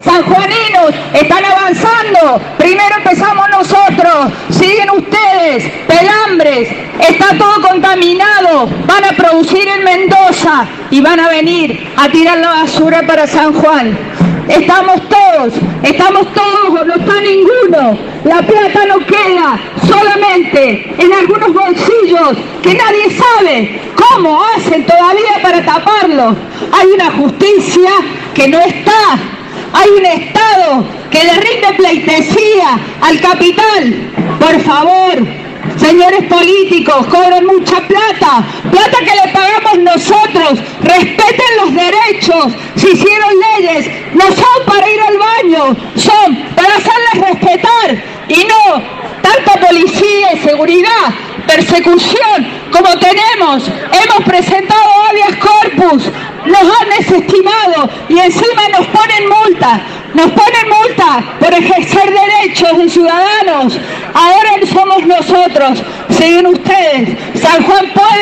Sanjuaninos están avanzando. Primero empezamos nosotros, siguen ustedes, pelambres, está todo contaminado. Van a producir en Mendoza y van a venir a tirar la basura para San Juan. Estamos todos, estamos todos, no está ninguno. La plata no queda solamente en algunos bolsillos que nadie sabe cómo hacen todavía para taparlo. Hay una justicia que no está que le rinde pleitesía al capital. Por favor, señores políticos, cobren mucha plata, plata que le pagamos nosotros, respeten los derechos, si hicieron leyes, no son para ir al baño, son para hacerles respetar. Y no tanta policía y seguridad, persecución como tenemos, hemos presentado habeas corpus, nos han desestimado y encima nos ponen multa, nos ponen multa por ejercer derechos de ciudadanos. Ahora somos nosotros, siguen ustedes. San Juan volver